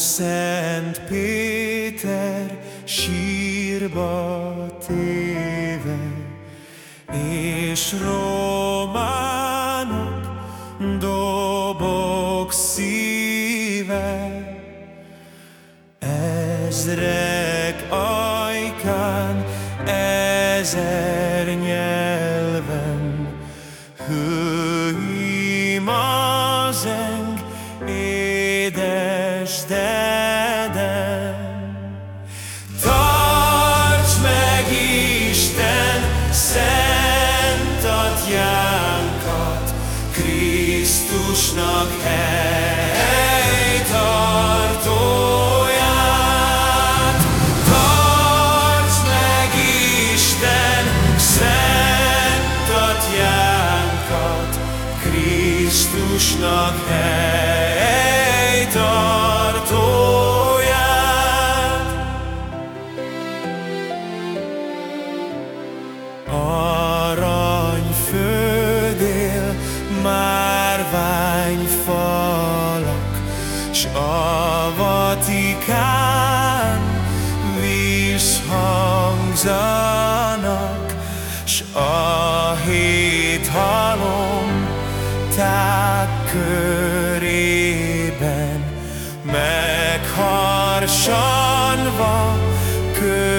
Szent Péter sírba téve, és románok dobok szíve, ezrek ajkán, ezer nyelven, zeng, édes Krisztusnak helytartóját. Tarts meg, Isten, szent atyánkat, Krisztusnak helytartóját. Vatikán visszhangzanak, s a hét halom tág körében megharsanva körülröppen.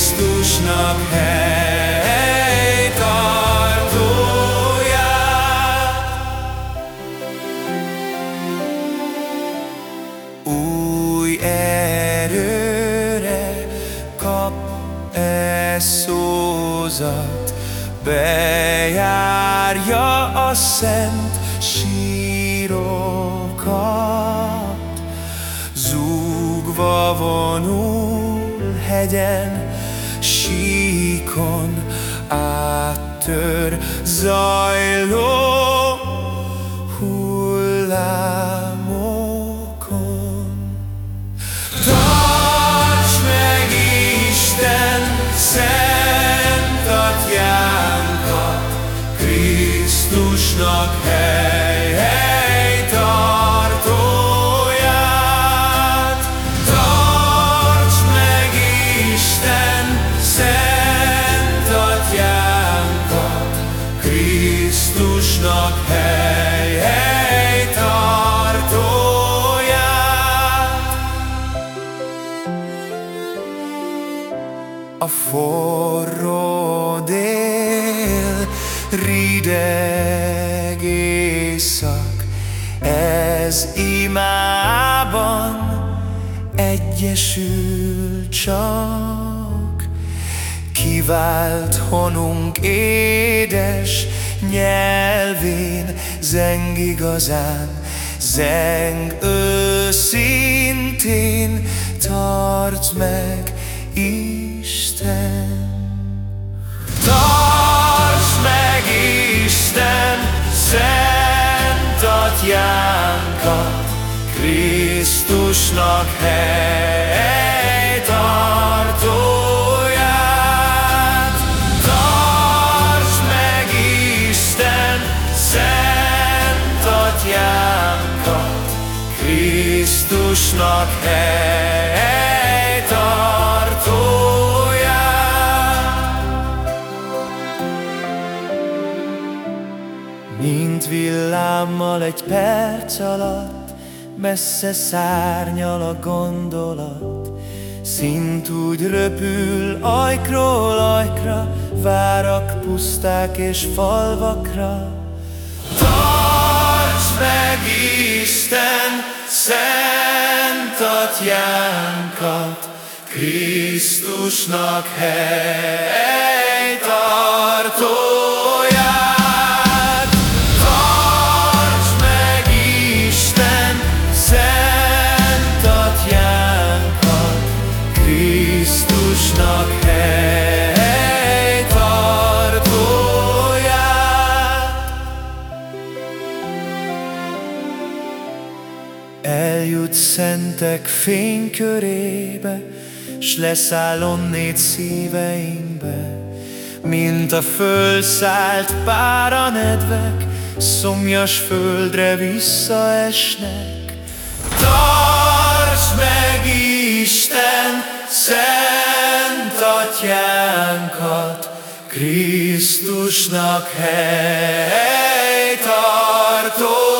Krisztusnak helytartóját. Új erőre kap e szózat, bejárja a szent sírokat, zúgva vonul hegyen, síkon áttör zajló hullámokon. Tarts meg, Isten, szent A forró dél, rideg éjszak, ez imában egyesül csak. Kivált honunk édes nyelvén zeng igazán, zeng őszintén, tarts meg, Krisztusnak helytartóját. Tarts meg, Isten, szent atyánkat, Krisztusnak helytartóját. Mint villámmal egy perc alatt Messze szárnyal a gondolat Szint úgy röpül ajkról ajkra Várak puszták és falvakra Tarts meg, Isten, szent atyánkat Krisztusnak helytartóját. Szentek fénykörébe, S leszáll onnét szíveinkbe, Mint a fölszállt pára nedvek, Szomjas földre visszaesnek. Tarts meg, Isten, szent atyánkat, Krisztusnak hely tartó